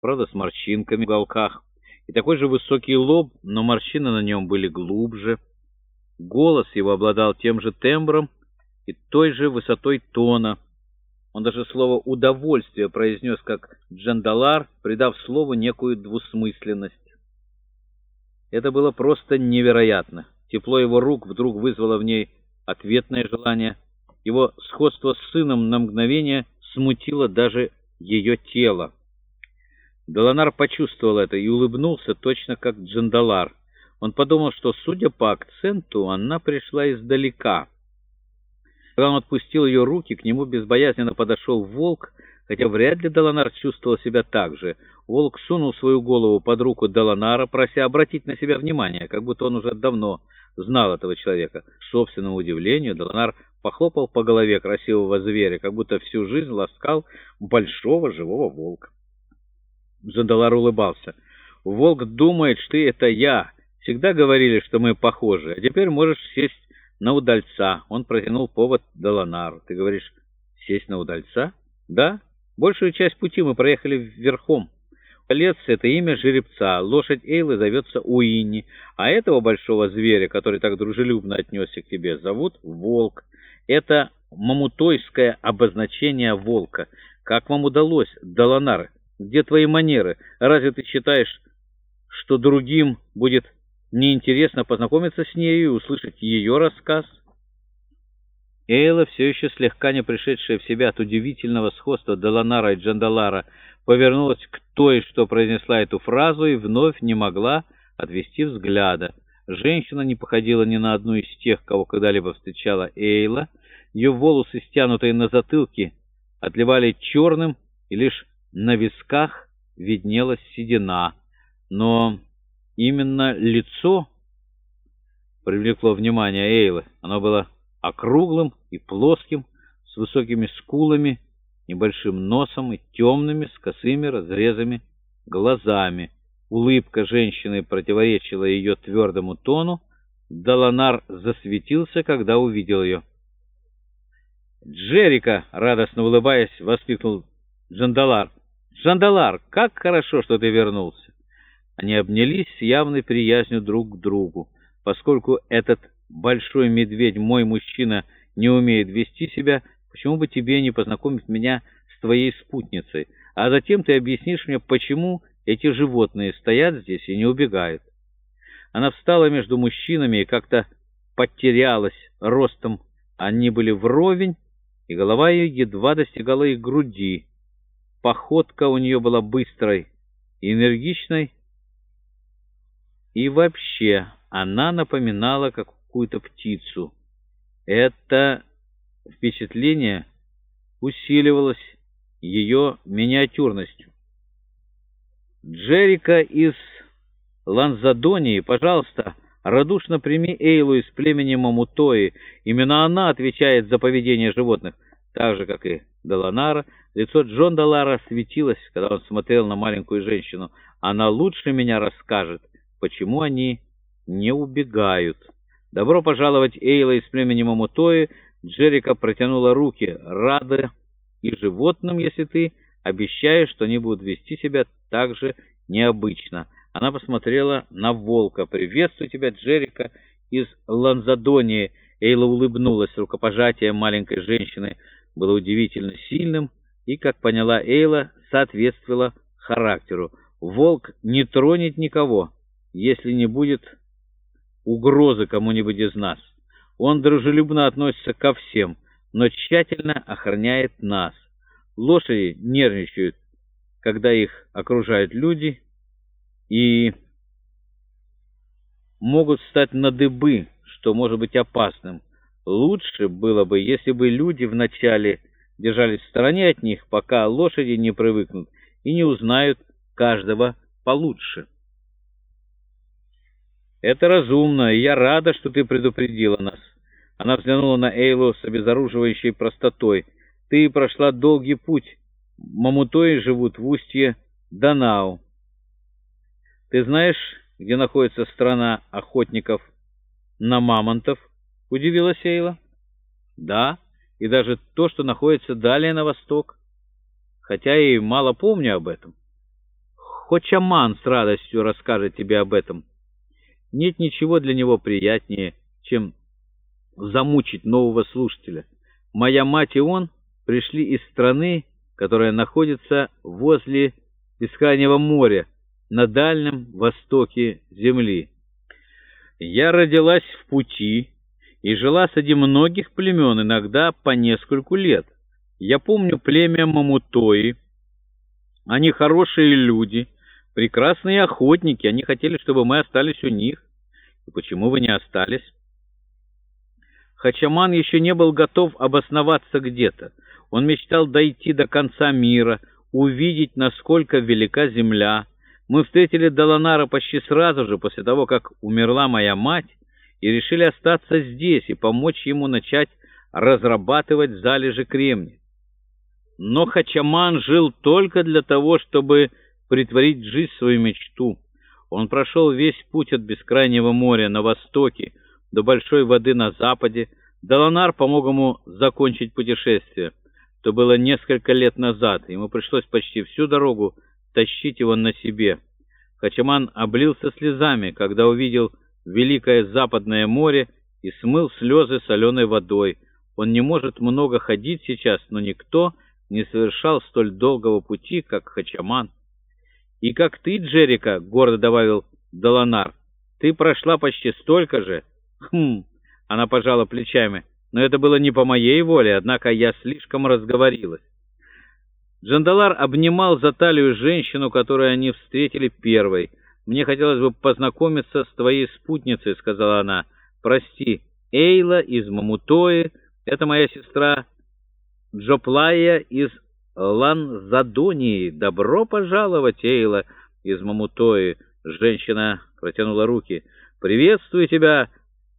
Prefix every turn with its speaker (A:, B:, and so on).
A: правда, с морщинками в уголках, и такой же высокий лоб, но морщины на нем были глубже. Голос его обладал тем же тембром и той же высотой тона. Он даже слово «удовольствие» произнес как Джандалар, придав слову некую двусмысленность. Это было просто невероятно. Тепло его рук вдруг вызвало в ней ответное желание. Его сходство с сыном на мгновение смутило даже ее тело. Доланар почувствовал это и улыбнулся точно как Джандалар. Он подумал, что, судя по акценту, она пришла издалека. Когда он отпустил ее руки, к нему безбоязненно подошел волк, хотя вряд ли Доланар чувствовал себя так же. Волк сунул свою голову под руку Доланара, прося обратить на себя внимание, как будто он уже давно знал этого человека. К собственному удивлению, Доланар похлопал по голове красивого зверя, как будто всю жизнь ласкал большого живого волка. Джандалар улыбался. «Волк думает, что это я. Всегда говорили, что мы похожи. А теперь можешь сесть на удальца». Он протянул повод Доланару. «Ты говоришь, сесть на удальца?» «Да. Большую часть пути мы проехали верхом. Лец — это имя жеребца. Лошадь Эйлы зовется Уинни. А этого большого зверя, который так дружелюбно отнесся к тебе, зовут Волк. Это мамутойское обозначение волка. Как вам удалось, Доланар?» Где твои манеры? Разве ты считаешь, что другим будет неинтересно познакомиться с нею и услышать ее рассказ? Эйла, все еще слегка не пришедшая в себя от удивительного сходства Деланара и Джандалара, повернулась к той, что произнесла эту фразу, и вновь не могла отвести взгляда. Женщина не походила ни на одну из тех, кого когда-либо встречала Эйла. Ее волосы, стянутые на затылке, отливали черным, и лишь на висках виднелась седина, но именно лицо привлекло внимание Эйлы. Оно было округлым и плоским, с высокими скулами, небольшим носом и темными, с косыми разрезами глазами. Улыбка женщины противоречила ее твердому тону. Даланар засветился, когда увидел ее. «Джерика!» — радостно улыбаясь, воскликнул Джандалар. «Жандалар, как хорошо, что ты вернулся!» Они обнялись с явной приязнью друг к другу. Поскольку этот большой медведь, мой мужчина, не умеет вести себя, почему бы тебе не познакомить меня с твоей спутницей? А затем ты объяснишь мне, почему эти животные стоят здесь и не убегают. Она встала между мужчинами и как-то потерялась ростом. Они были вровень, и голова ее едва достигала их груди. Походка у нее была быстрой энергичной, и вообще она напоминала какую-то птицу. Это впечатление усиливалось ее миниатюрностью. Джерика из Ланзадонии, пожалуйста, радушно прими Эйлу из племени Мамутои. Именно она отвечает за поведение животных, так же, как и Деланара. Лицо Джон Далара светилось, когда он смотрел на маленькую женщину. Она лучше меня расскажет, почему они не убегают. Добро пожаловать, Эйла из племени Мамутои. Джерика протянула руки. Рада и животным, если ты обещаешь, что они будут вести себя так же необычно. Она посмотрела на волка. «Приветствую тебя, Джерика из Ланзадонии». Эйла улыбнулась. Рукопожатие маленькой женщины было удивительно сильным и, как поняла Эйла, соответствовало характеру. Волк не тронет никого, если не будет угрозы кому-нибудь из нас. Он дружелюбно относится ко всем, но тщательно охраняет нас. Лошади нервничают, когда их окружают люди, и могут стать на дыбы, что может быть опасным. Лучше было бы, если бы люди вначале держались в стороне от них, пока лошади не привыкнут и не узнают каждого получше. «Это разумно, и я рада, что ты предупредила нас». Она взглянула на Эйлу с обезоруживающей простотой. «Ты прошла долгий путь. Мамутои живут в устье Данау. Ты знаешь, где находится страна охотников на мамонтов?» — удивилась Эйла. «Да» и даже то, что находится далее на восток, хотя и мало помню об этом. Хочаман с радостью расскажет тебе об этом. Нет ничего для него приятнее, чем замучить нового слушателя. Моя мать и он пришли из страны, которая находится возле Бескрайнего моря, на дальнем востоке земли. Я родилась в пути и жила среди многих племен, иногда по нескольку лет. Я помню племя Мамутои. Они хорошие люди, прекрасные охотники. Они хотели, чтобы мы остались у них. И почему вы не остались? Хачаман еще не был готов обосноваться где-то. Он мечтал дойти до конца мира, увидеть, насколько велика земля. Мы встретили Даланара почти сразу же после того, как умерла моя мать, и решили остаться здесь и помочь ему начать разрабатывать залежи кремния. Но Хачаман жил только для того, чтобы притворить в жизнь свою мечту. Он прошел весь путь от бескрайнего моря на востоке до большой воды на западе. Даланар помог ему закончить путешествие. То было несколько лет назад. Ему пришлось почти всю дорогу тащить его на себе. Хачаман облился слезами, когда увидел великое западное море и смыл слезы соленой водой. Он не может много ходить сейчас, но никто не совершал столь долгого пути, как Хачаман. «И как ты, Джерика», — гордо добавил Доланар, — «ты прошла почти столько же». «Хм», — она пожала плечами, — «но это было не по моей воле, однако я слишком разговорилась». Джандалар обнимал за талию женщину, которую они встретили первой. «Мне хотелось бы познакомиться с твоей спутницей», — сказала она. «Прости, Эйла из Мамутои, это моя сестра Джоплая из Ланзадонии. Добро пожаловать, Эйла из Мамутои. Женщина протянула руки. Приветствую тебя,